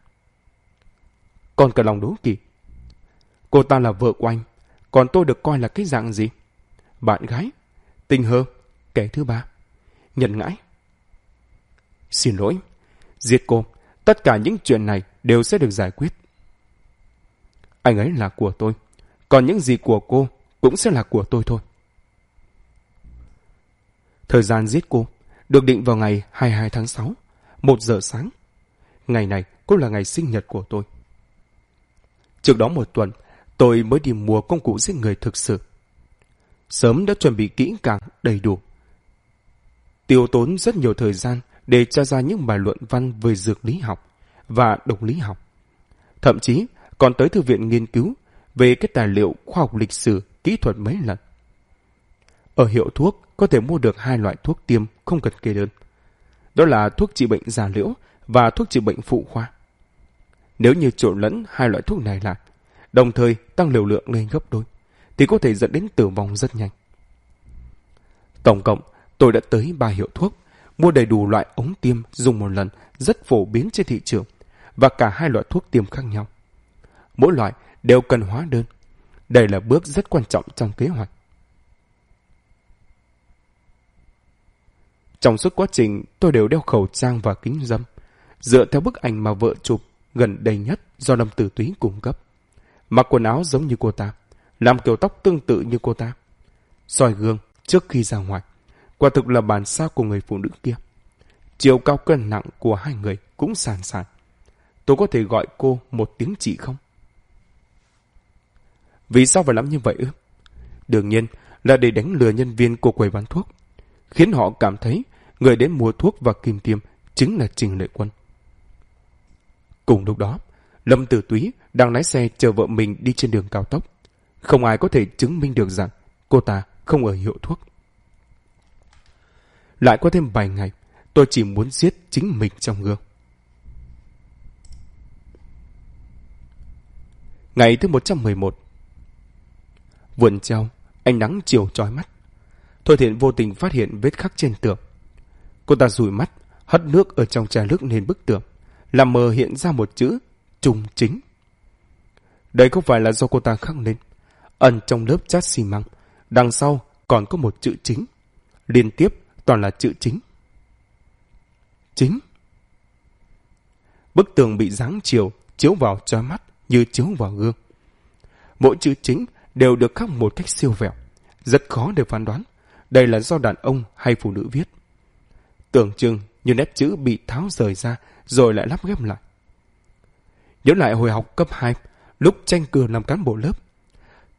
Còn cả lòng đố kỵ. Cô ta là vợ của anh, còn tôi được coi là cái dạng gì? Bạn gái, tình hơ, kẻ thứ ba, nhận ngãi. Xin lỗi, giết cô, tất cả những chuyện này đều sẽ được giải quyết. Anh ấy là của tôi, còn những gì của cô cũng sẽ là của tôi thôi. Thời gian giết cô được định vào ngày 22 tháng 6, 1 giờ sáng. Ngày này cũng là ngày sinh nhật của tôi. Trước đó một tuần, tôi mới đi mua công cụ giết người thực sự. Sớm đã chuẩn bị kỹ càng, đầy đủ. Tiêu tốn rất nhiều thời gian để tra ra những bài luận văn về dược lý học và độc lý học. Thậm chí còn tới thư viện nghiên cứu về các tài liệu khoa học lịch sử, kỹ thuật mấy lần. Ở hiệu thuốc có thể mua được hai loại thuốc tiêm không cần kê đơn. Đó là thuốc trị bệnh già liễu và thuốc trị bệnh phụ khoa. Nếu như trộn lẫn hai loại thuốc này lại, đồng thời tăng liều lượng lên gấp đôi, thì có thể dẫn đến tử vong rất nhanh. Tổng cộng, tôi đã tới ba hiệu thuốc, mua đầy đủ loại ống tiêm dùng một lần rất phổ biến trên thị trường và cả hai loại thuốc tiêm khác nhau. Mỗi loại đều cần hóa đơn. Đây là bước rất quan trọng trong kế hoạch. Trong suốt quá trình, tôi đều đeo khẩu trang và kính dâm, dựa theo bức ảnh mà vợ chụp gần đây nhất do Lâm Tử Túy cung cấp. Mặc quần áo giống như cô ta, làm kiểu tóc tương tự như cô ta. soi gương trước khi ra ngoài, quả thực là bản sao của người phụ nữ kia. Chiều cao cân nặng của hai người cũng sàn sàn. Tôi có thể gọi cô một tiếng chị không? Vì sao phải làm như vậy ư? Đương nhiên là để đánh lừa nhân viên của quầy bán thuốc, khiến họ cảm thấy người đến mua thuốc và kim tiêm chính là Trình Lệ Quân. Cùng lúc đó, Lâm Tử Túy đang lái xe chờ vợ mình đi trên đường cao tốc. Không ai có thể chứng minh được rằng cô ta không ở hiệu thuốc. Lại qua thêm vài ngày, tôi chỉ muốn giết chính mình trong gương. Ngày thứ 111 Vườn treo, ánh nắng chiều trói mắt. Thôi thiện vô tình phát hiện vết khắc trên tường. Cô ta rủi mắt, hất nước ở trong trà nước lên bức tường, làm mờ hiện ra một chữ trùng chính. Đây không phải là do cô ta khắc lên. Ẩn trong lớp chát xi măng, đằng sau còn có một chữ chính. Liên tiếp toàn là chữ chính. Chính. Bức tường bị dáng chiều, chiếu vào cho mắt như chiếu vào gương. Mỗi chữ chính đều được khắc một cách siêu vẹo. Rất khó để phán đoán đây là do đàn ông hay phụ nữ viết. Tưởng chừng như nét chữ bị tháo rời ra rồi lại lắp ghép lại. Nhớ lại hồi học cấp 2, lúc tranh cử làm cán bộ lớp.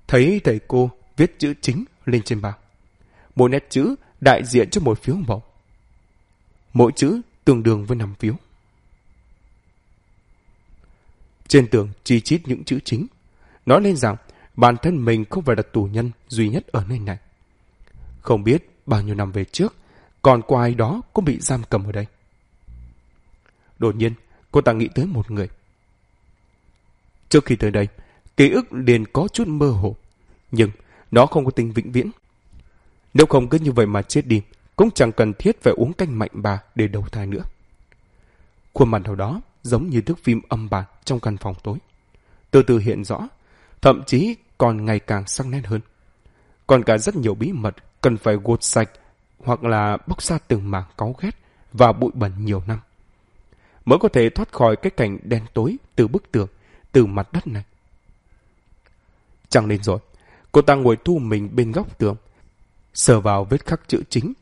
Thấy thầy cô viết chữ chính lên trên bảng. Một nét chữ đại diện cho một phiếu bầu. Mỗi chữ tương đương với 5 phiếu. Trên tường chi chít những chữ chính, nói lên rằng bản thân mình không phải là tù nhân duy nhất ở nơi này. Không biết bao nhiêu năm về trước, còn có ai đó cũng bị giam cầm ở đây. Đột nhiên, cô ta nghĩ tới một người. Trước khi tới đây, ký ức liền có chút mơ hồ, nhưng nó không có tính vĩnh viễn. Nếu không cứ như vậy mà chết đi, cũng chẳng cần thiết phải uống canh mạnh bà để đầu thai nữa. Khuôn mặt nào đó giống như thước phim âm bản trong căn phòng tối. Từ từ hiện rõ, thậm chí còn ngày càng sắc nét hơn. Còn cả rất nhiều bí mật cần phải gột sạch hoặc là bóc ra từng mảng cáu ghét và bụi bẩn nhiều năm. Mới có thể thoát khỏi cái cảnh đen tối từ bức tường, từ mặt đất này. Chẳng lên rồi, cô ta ngồi thu mình bên góc tường, sờ vào vết khắc chữ chính,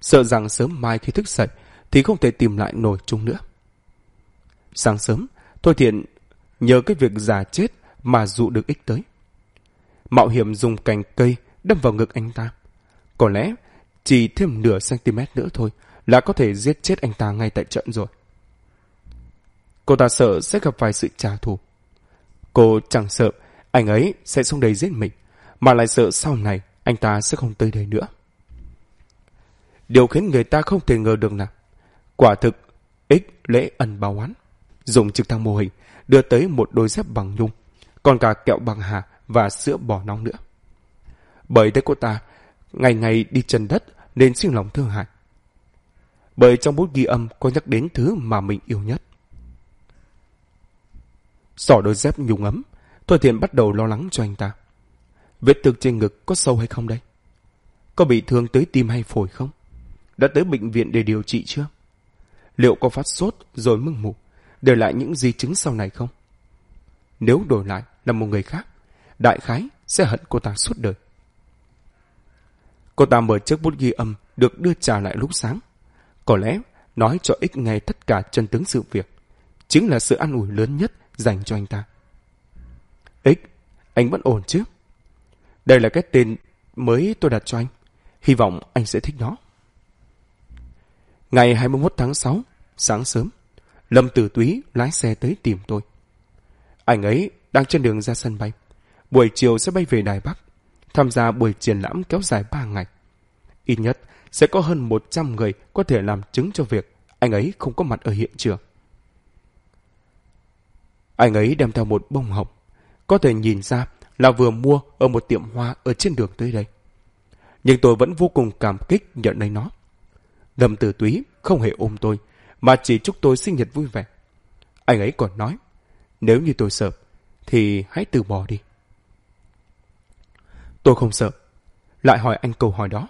sợ rằng sớm mai khi thức dậy thì không thể tìm lại nổi chung nữa. Sáng sớm, Thôi Thiện nhờ cái việc giả chết mà dụ được ích tới. Mạo hiểm dùng cành cây đâm vào ngực anh ta. Có lẽ chỉ thêm nửa cm nữa thôi là có thể giết chết anh ta ngay tại trận rồi. Cô ta sợ sẽ gặp phải sự trả thù. Cô chẳng sợ anh ấy sẽ xuống đây giết mình, mà lại sợ sau này anh ta sẽ không tới đây nữa. Điều khiến người ta không thể ngờ được là quả thực ích lễ ẩn báo oán dùng trực thăng mô hình đưa tới một đôi dép bằng nhung, còn cả kẹo bằng hà và sữa bò nóng nữa. Bởi thế cô ta ngày ngày đi chân đất nên xin lòng thương hại. Bởi trong bút ghi âm có nhắc đến thứ mà mình yêu nhất. Sỏ đôi dép nhung ấm, Thôi Thiện bắt đầu lo lắng cho anh ta. Vết thương trên ngực có sâu hay không đây? Có bị thương tới tim hay phổi không? Đã tới bệnh viện để điều trị chưa? Liệu có phát sốt rồi mưng mủ, để lại những di chứng sau này không? Nếu đổi lại là một người khác, đại khái sẽ hận cô ta suốt đời. Cô ta mở chiếc bút ghi âm được đưa trả lại lúc sáng. Có lẽ nói cho ích nghe tất cả chân tướng sự việc. Chính là sự an ủi lớn nhất dành cho anh ta. Ích, anh vẫn ổn chứ? Đây là cái tên mới tôi đặt cho anh. Hy vọng anh sẽ thích nó. Ngày 21 tháng 6, sáng sớm, Lâm Tử Túy lái xe tới tìm tôi. Anh ấy đang trên đường ra sân bay. Buổi chiều sẽ bay về Đài Bắc, tham gia buổi triển lãm kéo dài 3 ngày. Ít nhất sẽ có hơn 100 người có thể làm chứng cho việc anh ấy không có mặt ở hiện trường. Anh ấy đem theo một bông hồng. Có thể nhìn ra là vừa mua ở một tiệm hoa ở trên đường tới đây. Nhưng tôi vẫn vô cùng cảm kích nhận lấy nó. Lâm Tử Túy không hề ôm tôi, mà chỉ chúc tôi sinh nhật vui vẻ. Anh ấy còn nói, nếu như tôi sợ, thì hãy từ bỏ đi. Tôi không sợ. Lại hỏi anh câu hỏi đó.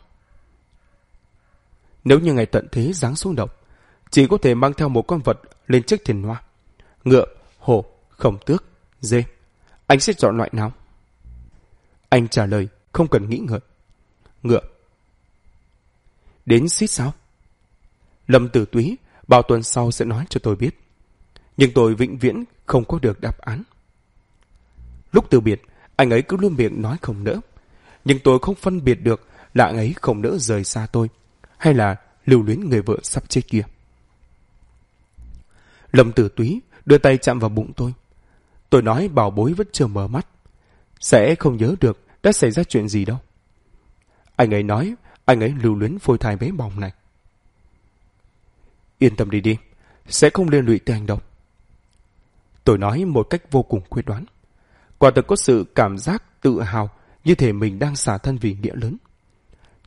Nếu như ngày tận thế giáng xuống độc, chỉ có thể mang theo một con vật lên chiếc thuyền hoa. Ngựa, hổ, khổng tước, dê. Anh sẽ chọn loại nào? Anh trả lời, không cần nghĩ ngợi. Ngựa. Đến xít sao? Lâm Tử Túy bao tuần sau sẽ nói cho tôi biết. Nhưng tôi vĩnh viễn không có được đáp án. Lúc từ biệt, anh ấy cứ luôn miệng nói không nỡ. Nhưng tôi không phân biệt được là anh ấy không nỡ rời xa tôi, hay là lưu luyến người vợ sắp chết kia. Lâm Tử Túy đưa tay chạm vào bụng tôi. Tôi nói bảo bối vẫn chưa mở mắt. Sẽ không nhớ được đã xảy ra chuyện gì đâu. Anh ấy nói anh ấy lưu luyến phôi thai bé bỏng này. Yên tâm đi đi, sẽ không liên lụy tới anh đâu. Tôi nói một cách vô cùng quyết đoán. Quả thực có sự cảm giác tự hào như thể mình đang xả thân vì nghĩa lớn.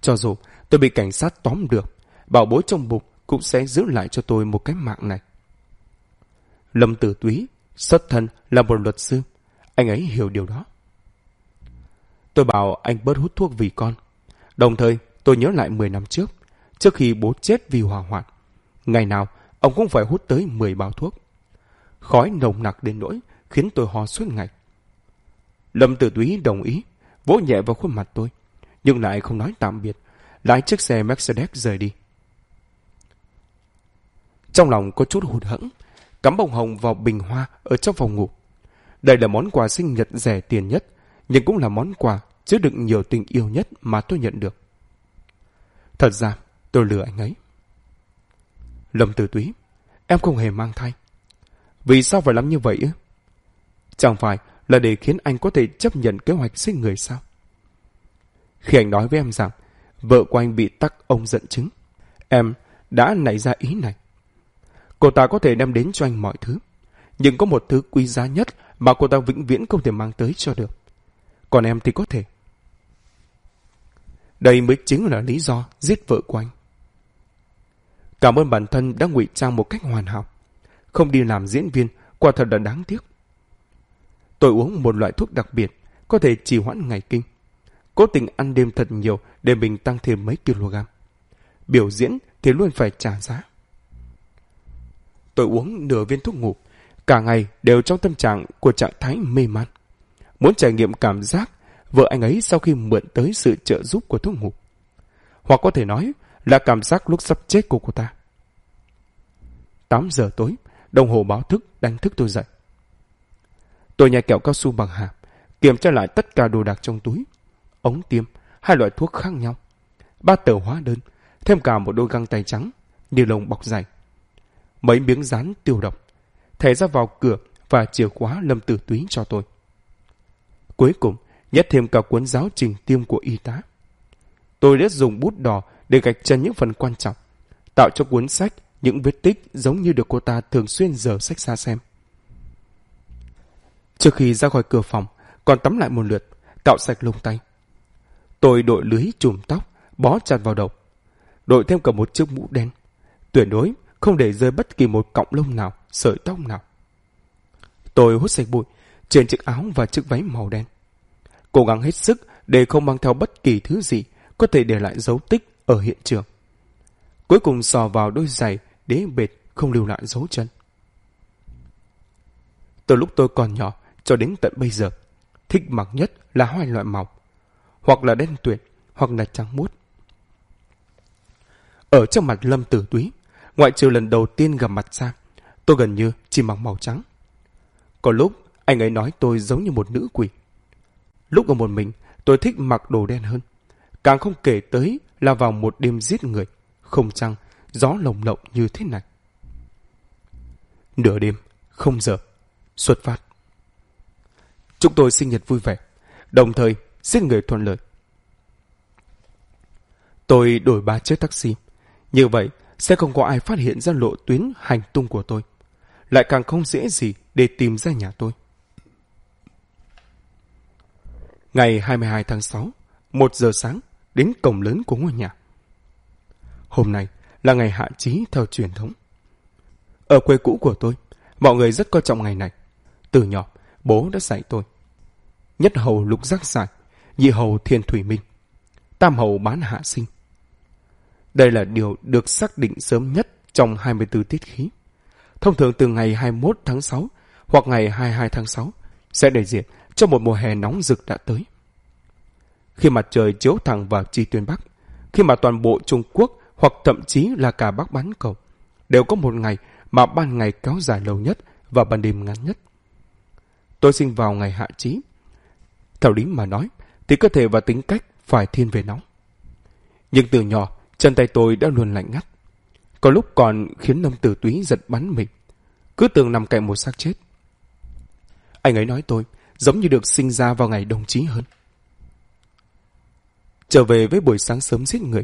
Cho dù tôi bị cảnh sát tóm được, bảo bối trong bụng cũng sẽ giữ lại cho tôi một cái mạng này. Lâm Tử Túy, xuất thân là một luật sư. Anh ấy hiểu điều đó. Tôi bảo anh bớt hút thuốc vì con. Đồng thời, tôi nhớ lại 10 năm trước, trước khi bố chết vì hỏa hoạn. Ngày nào, ông cũng phải hút tới 10 bao thuốc. Khói nồng nặc đến nỗi khiến tôi ho suốt ngày. Lâm Tử Túy đồng ý, vỗ nhẹ vào khuôn mặt tôi, nhưng lại không nói tạm biệt, lái chiếc xe Mercedes rời đi. Trong lòng có chút hụt hẫng, cắm bông hồng vào bình hoa ở trong phòng ngủ. Đây là món quà sinh nhật rẻ tiền nhất, nhưng cũng là món quà chứa đựng nhiều tình yêu nhất mà tôi nhận được. Thật ra, tôi lừa anh ấy. Lâm Tử Túy, em không hề mang thai. Vì sao phải làm như vậy ư? Chẳng phải là để khiến anh có thể chấp nhận kế hoạch sinh người sao? Khi anh nói với em rằng vợ của anh bị tắc ông giận chứng, em đã nảy ra ý này. Cô ta có thể đem đến cho anh mọi thứ, nhưng có một thứ quý giá nhất mà cô ta vĩnh viễn không thể mang tới cho được. Còn em thì có thể. Đây mới chính là lý do giết vợ của anh. Cảm ơn bản thân đã ngụy trang một cách hoàn hảo. Không đi làm diễn viên, quả thật là đáng tiếc. Tôi uống một loại thuốc đặc biệt, có thể trì hoãn ngày kinh. Cố tình ăn đêm thật nhiều để mình tăng thêm mấy kg. Biểu diễn thì luôn phải trả giá. Tôi uống nửa viên thuốc ngủ, cả ngày đều trong tâm trạng của trạng thái mê man. Muốn trải nghiệm cảm giác vợ anh ấy sau khi mượn tới sự trợ giúp của thuốc ngủ. Hoặc có thể nói là cảm giác lúc sắp chết của cô ta. 8 giờ tối, đồng hồ báo thức đánh thức tôi dậy. Tôi nhai kẹo cao su bằng hàm, kiểm tra lại tất cả đồ đạc trong túi. Ống tiêm, hai loại thuốc khác nhau. Ba tờ hóa đơn, thêm cả một đôi găng tay trắng, ni lông bọc dày. Mấy miếng dán tiêu độc, thẻ ra vào cửa và chìa khóa lâm tử túy cho tôi. Cuối cùng, nhét thêm cả cuốn giáo trình tiêm của y tá. Tôi đã dùng bút đỏ để gạch chân những phần quan trọng, tạo cho cuốn sách những vết tích giống như được cô ta thường xuyên dở sách ra xem. Trước khi ra khỏi cửa phòng, còn tắm lại một lượt, cạo sạch lông tay. Tôi đội lưới chùm tóc, bó chặt vào đầu. Đội thêm cả một chiếc mũ đen. Tuyệt đối không để rơi bất kỳ một cọng lông nào, sợi tóc nào. Tôi hút sạch bụi trên chiếc áo và chiếc váy màu đen. Cố gắng hết sức để không mang theo bất kỳ thứ gì có thể để lại dấu tích ở hiện trường. Cuối cùng sò vào đôi giày đế bệt không lưu lại dấu chân. Từ lúc tôi còn nhỏ cho đến tận bây giờ, thích mặc nhất là hai loại màu, hoặc là đen tuyệt, hoặc là trắng muốt. Ở trong mặt Lâm Tử Túy, ngoại trừ lần đầu tiên gặp mặt ra, tôi gần như chỉ mặc màu trắng. Có lúc, anh ấy nói tôi giống như một nữ quỷ. Lúc ở một mình, tôi thích mặc đồ đen hơn. Càng không kể tới là vào một đêm giết người, không trăng, gió lồng lộng như thế này. Nửa đêm, không giờ, xuất phát. Chúng tôi sinh nhật vui vẻ, đồng thời giết người thuận lợi. Tôi đổi ba chiếc taxi. Như vậy, sẽ không có ai phát hiện ra lộ tuyến hành tung của tôi. Lại càng không dễ gì để tìm ra nhà tôi. Ngày 22 tháng 6, 1 giờ sáng, đến cổng lớn của ngôi nhà. Hôm nay là ngày hạ chí theo truyền thống. Ở quê cũ của tôi, mọi người rất coi trọng ngày này. Từ nhỏ, bố đã dạy tôi. Nhất hầu lục giác giải, nhị hầu thiên thủy minh, tam hầu bán hạ sinh. Đây là điều được xác định sớm nhất trong 24 tiết khí. Thông thường từ ngày 21 tháng 6 hoặc ngày 22 tháng 6 sẽ đại diện cho một mùa hè nóng rực đã tới. Khi mặt trời chiếu thẳng vào chi tuyên Bắc, khi mà toàn bộ Trung Quốc hoặc thậm chí là cả Bắc bán cầu đều có một ngày mà ban ngày kéo dài lâu nhất và ban đêm ngắn nhất. Tôi sinh vào ngày hạ chí. Theo lý mà nói, thì cơ thể và tính cách phải thiên về nóng. Nhưng từ nhỏ, chân tay tôi đã luôn lạnh ngắt. Có lúc còn khiến Lâm Tử Túy giật bắn mình. Cứ tưởng nằm cạnh một xác chết. Anh ấy nói tôi giống như được sinh ra vào ngày đồng chí hơn. Trở về với buổi sáng sớm giết người.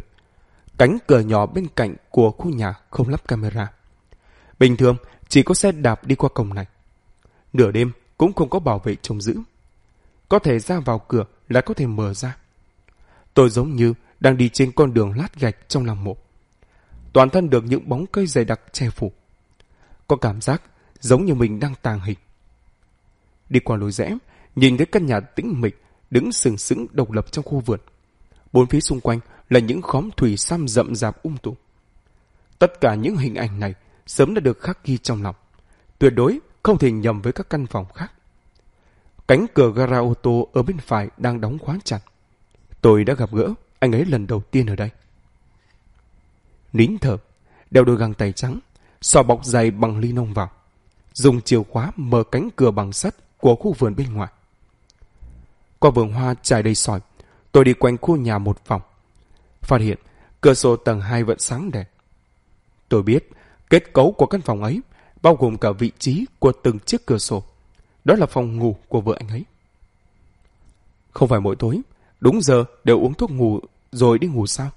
Cánh cửa nhỏ bên cạnh của khu nhà không lắp camera. Bình thường, chỉ có xe đạp đi qua cổng này. Nửa đêm cũng không có bảo vệ trông giữ. Có thể ra vào cửa là có thể mở ra. Tôi giống như đang đi trên con đường lát gạch trong lòng mộ. Toàn thân được những bóng cây dày đặc che phủ. Có cảm giác giống như mình đang tàng hình. Đi qua lối rẽ, nhìn thấy căn nhà tĩnh mịch đứng sừng sững độc lập trong khu vườn. Bốn phía xung quanh là những khóm thủy sam rậm rạp um tùm. Tất cả những hình ảnh này sớm đã được khắc ghi trong lòng. Tuyệt đối không thể nhầm với các căn phòng khác. Cánh cửa gara ô tô ở bên phải đang đóng khóa chặt. Tôi đã gặp gỡ anh ấy lần đầu tiên ở đây. Nín thở, đeo đôi găng tay trắng, sò bọc dày bằng ly nông vào. Dùng chìa khóa mở cánh cửa bằng sắt của khu vườn bên ngoài. Qua vườn hoa trải đầy sỏi, tôi đi quanh khu nhà một vòng. Phát hiện cửa sổ tầng 2 vẫn sáng đèn. Tôi biết kết cấu của căn phòng ấy bao gồm cả vị trí của từng chiếc cửa sổ. Đó là phòng ngủ của vợ anh ấy. Không phải mỗi tối, đúng giờ đều uống thuốc ngủ rồi đi ngủ sao?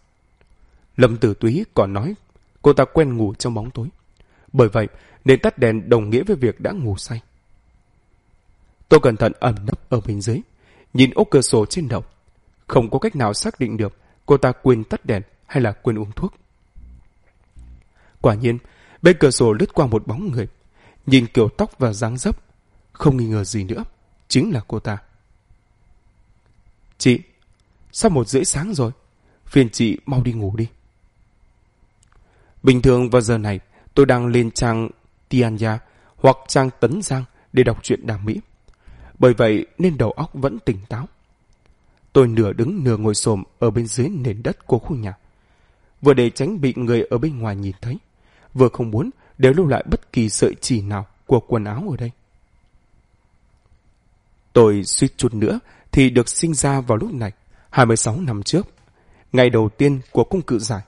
Lâm Tử Túy còn nói cô ta quen ngủ trong bóng tối. Bởi vậy nên tắt đèn đồng nghĩa với việc đã ngủ say. Tôi cẩn thận ẩn nấp ở bên dưới, nhìn ốc cửa sổ trên đầu. Không có cách nào xác định được cô ta quên tắt đèn hay là quên uống thuốc. Quả nhiên, bên cửa sổ lướt qua một bóng người, nhìn kiểu tóc và dáng dấp, không nghi ngờ gì nữa, chính là cô ta. Chị, sắp một rưỡi sáng rồi? Phiền chị mau đi ngủ đi. Bình thường vào giờ này, tôi đang lên trang Tianya hoặc trang Tấn Giang để đọc truyện đàm mỹ. Bởi vậy nên đầu óc vẫn tỉnh táo. Tôi nửa đứng nửa ngồi xổm ở bên dưới nền đất của khu nhà. Vừa để tránh bị người ở bên ngoài nhìn thấy, vừa không muốn để lưu lại bất kỳ sợi chỉ nào của quần áo ở đây. Tôi suýt chút nữa thì được sinh ra vào lúc này, 26 năm trước, ngày đầu tiên của cung cự giải.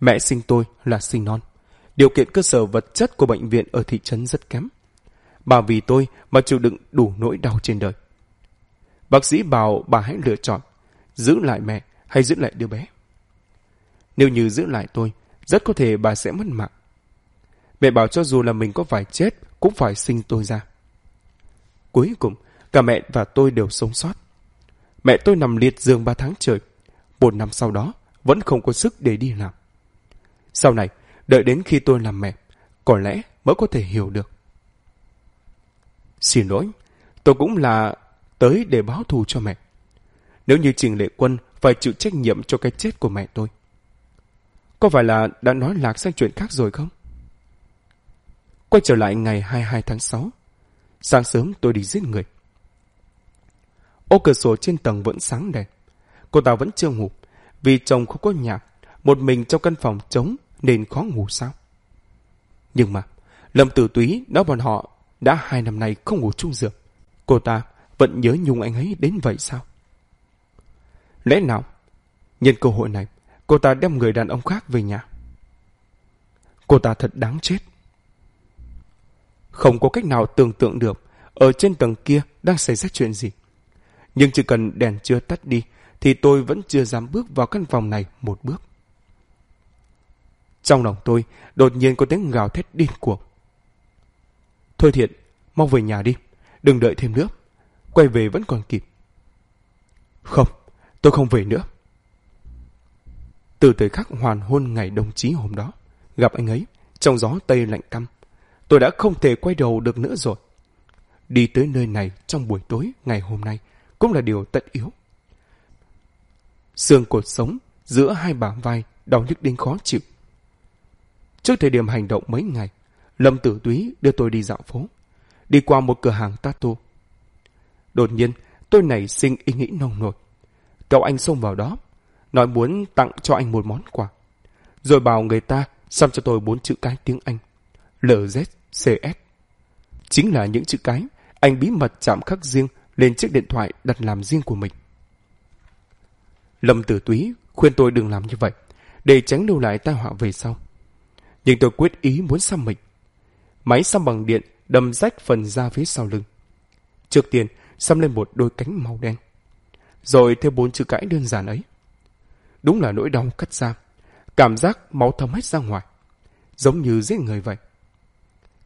Mẹ sinh tôi là sinh non. Điều kiện cơ sở vật chất của bệnh viện ở thị trấn rất kém. Bà vì tôi mà chịu đựng đủ nỗi đau trên đời. Bác sĩ bảo bà hãy lựa chọn, giữ lại mẹ hay giữ lại đứa bé. Nếu như giữ lại tôi, rất có thể bà sẽ mất mạng. Mẹ bảo cho dù là mình có phải chết, cũng phải sinh tôi ra. Cuối cùng, cả mẹ và tôi đều sống sót. Mẹ tôi nằm liệt giường ba tháng trời. Một năm sau đó, vẫn không có sức để đi làm. Sau này, đợi đến khi tôi làm mẹ, có lẽ mới có thể hiểu được. Xin lỗi, tôi cũng là tới để báo thù cho mẹ. Nếu như Trình Lệ Quân phải chịu trách nhiệm cho cái chết của mẹ tôi. Có phải là đã nói lạc sang chuyện khác rồi không? Quay trở lại ngày 22 tháng 6. Sáng sớm tôi đi giết người. Ô cửa sổ trên tầng vẫn sáng đèn. Cô ta vẫn chưa ngủ. Vì chồng không có nhà. Một mình trong căn phòng trống nên khó ngủ sao? Nhưng mà, Lâm Tử Túy nói bọn họ đã hai năm nay không ngủ chung giường. Cô ta vẫn nhớ nhung anh ấy đến vậy sao? Lẽ nào, nhân cơ hội này, cô ta đem người đàn ông khác về nhà? Cô ta thật đáng chết. Không có cách nào tưởng tượng được ở trên tầng kia đang xảy ra chuyện gì. Nhưng chỉ cần đèn chưa tắt đi thì tôi vẫn chưa dám bước vào căn phòng này một bước. Trong lòng tôi đột nhiên có tiếng gào thét điên cuồng. Thôi thiện, mau về nhà đi. Đừng đợi thêm nữa. Quay về vẫn còn kịp. Không, tôi không về nữa. Từ thời khắc hoàn hôn ngày đồng chí hôm đó, gặp anh ấy, trong gió tây lạnh căm, tôi đã không thể quay đầu được nữa rồi. Đi tới nơi này trong buổi tối ngày hôm nay cũng là điều tất yếu. Xương cột sống giữa hai bả vai đau nhức đến khó chịu. Trước thời điểm hành động mấy ngày, Lâm Tử Túy đưa tôi đi dạo phố, đi qua một cửa hàng tattoo. Đột nhiên, tôi nảy sinh ý nghĩ nông nổi. Cậu anh xông vào đó, nói muốn tặng cho anh một món quà. Rồi bảo người ta xăm cho tôi bốn chữ cái tiếng Anh. LZCS. Chính là những chữ cái anh bí mật chạm khắc riêng lên chiếc điện thoại đặt làm riêng của mình. Lâm Tử Túy khuyên tôi đừng làm như vậy, để tránh lưu lại tai họa về sau. Nhưng tôi quyết ý muốn xăm mình. Máy xăm bằng điện đâm rách phần da phía sau lưng. Trước tiên, xăm lên một đôi cánh màu đen. Rồi theo bốn chữ cãi đơn giản ấy. Đúng là nỗi đau cắt da. Cảm giác máu thấm hết ra ngoài. Giống như giết người vậy.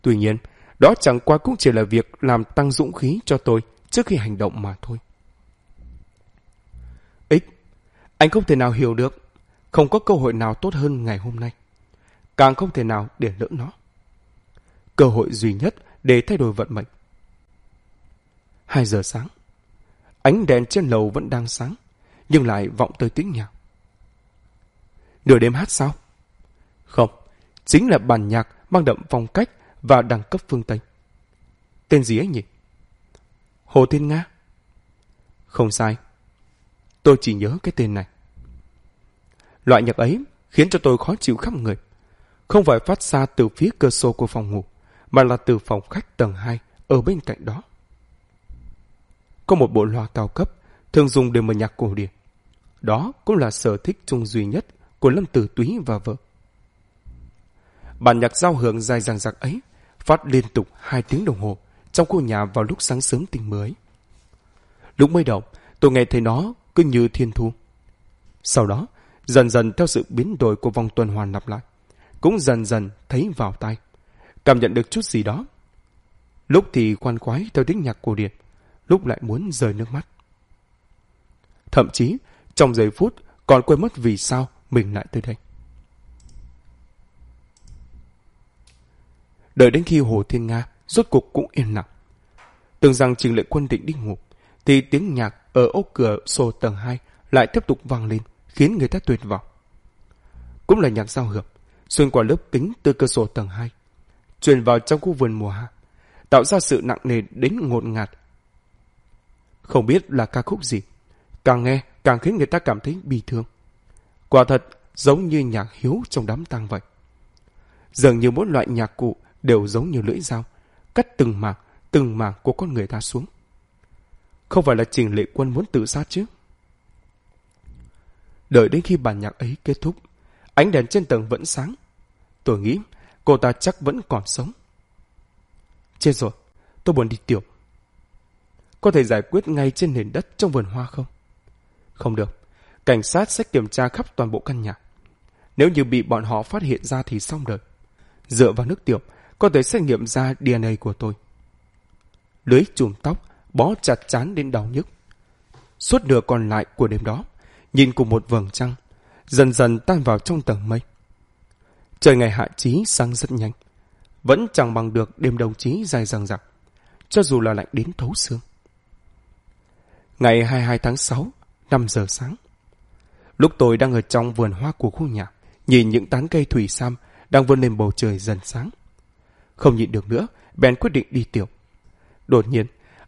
Tuy nhiên, đó chẳng qua cũng chỉ là việc làm tăng dũng khí cho tôi trước khi hành động mà thôi. X, anh không thể nào hiểu được. Không có cơ hội nào tốt hơn ngày hôm nay. Càng không thể nào để lỡ nó. Cơ hội duy nhất để thay đổi vận mệnh. Hai giờ sáng. Ánh đèn trên lầu vẫn đang sáng, nhưng lại vọng tới tiếng nhạc. Nửa đêm hát sao? Không, chính là bản nhạc mang đậm phong cách và đẳng cấp phương Tây. Tên gì ấy nhỉ? Hồ Thiên Nga? Không sai. Tôi chỉ nhớ cái tên này. Loại nhạc ấy khiến cho tôi khó chịu khắp người. Không phải phát ra từ phía cơ sô của phòng ngủ, mà là từ phòng khách tầng 2 ở bên cạnh đó. Có một bộ loa cao cấp, thường dùng để mở nhạc cổ điển. Đó cũng là sở thích chung duy nhất của Lâm Tử Túy và vợ. Bản nhạc giao hưởng dài dằng dặc ấy phát liên tục hai tiếng đồng hồ trong khu nhà vào lúc sáng sớm tình mới. Lúc mới đầu, tôi nghe thấy nó cứ như thiên thu. Sau đó, dần dần theo sự biến đổi của vòng tuần hoàn lặp lại, cũng dần dần thấy vào tay cảm nhận được chút gì đó. Lúc thì khoan khoái theo tiếng nhạc cổ điển, lúc lại muốn rời nước mắt. Thậm chí, trong giây phút còn quên mất vì sao mình lại tới đây. Đợi đến khi Hồ Thiên Nga rốt cuộc cũng yên lặng. Tưởng rằng Trình Lệ Quân định đi ngủ, thì tiếng nhạc ở ô cửa sổ tầng 2 lại tiếp tục vang lên, khiến người ta tuyệt vọng. Cũng là nhạc giao hưởng, xuyên qua lớp kính từ cửa sổ tầng 2, truyền vào trong khu vườn mùa hạ, tạo ra sự nặng nề đến ngột ngạt. Không biết là ca khúc gì, càng nghe càng khiến người ta cảm thấy bị thương. Quả thật, giống như nhạc hiếu trong đám tang vậy. Dường như mỗi loại nhạc cụ đều giống như lưỡi dao, cắt từng mảng, từng mảng của con người ta xuống. Không phải là Trình Lệ Quân muốn tự sát chứ? Đợi đến khi bản nhạc ấy kết thúc, ánh đèn trên tầng vẫn sáng. Tôi nghĩ cô ta chắc vẫn còn sống. Chết rồi, tôi buồn đi tiểu. Có thể giải quyết ngay trên nền đất trong vườn hoa không? Không được, cảnh sát sẽ kiểm tra khắp toàn bộ căn nhà. Nếu như bị bọn họ phát hiện ra thì xong đời. Dựa vào nước tiểu, có thể xét nghiệm ra DNA của tôi. Lưới chùm tóc bó chặt chán đến đau nhức. Suốt nửa còn lại của đêm đó, nhìn cùng một vầng trăng, dần dần tan vào trong tầng mây. Trời ngày hạ trí sang rất nhanh, vẫn chẳng bằng được đêm đồng chí dài dằng dặc, cho dù là lạnh đến thấu xương. Ngày 22 tháng 6, 5 giờ sáng. Lúc tôi đang ở trong vườn hoa của khu nhà, nhìn những tán cây thủy sam đang vươn lên bầu trời dần sáng. Không nhịn được nữa, Ben quyết định đi tiểu. Đột nhiên,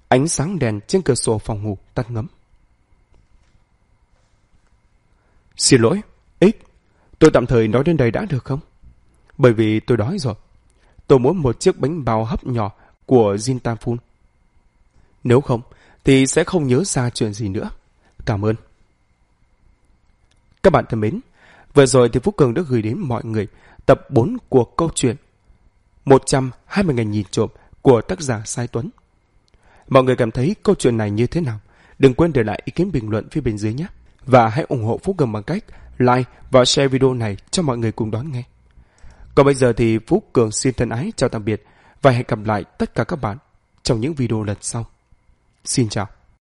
ánh sáng đèn trên cửa sổ phòng ngủ tắt ngấm. Xin lỗi, X, tôi tạm thời nói đến đây đã được không? Bởi vì tôi đói rồi. Tôi muốn một chiếc bánh bao hấp nhỏ của Jin Nếu không, thì sẽ không nhớ ra chuyện gì nữa. Cảm ơn. Các bạn thân mến, vừa rồi thì Phú Cường đã gửi đến mọi người tập 4 của câu chuyện 120 ngày nhìn trộm của tác giả Sai Tuấn. Mọi người cảm thấy câu chuyện này như thế nào? Đừng quên để lại ý kiến bình luận phía bên dưới nhé. Và hãy ủng hộ Phú Cường bằng cách like và share video này cho mọi người cùng đón nghe. Còn bây giờ thì Phú Cường xin thân ái chào tạm biệt và hẹn gặp lại tất cả các bạn trong những video lần sau. Xin chào.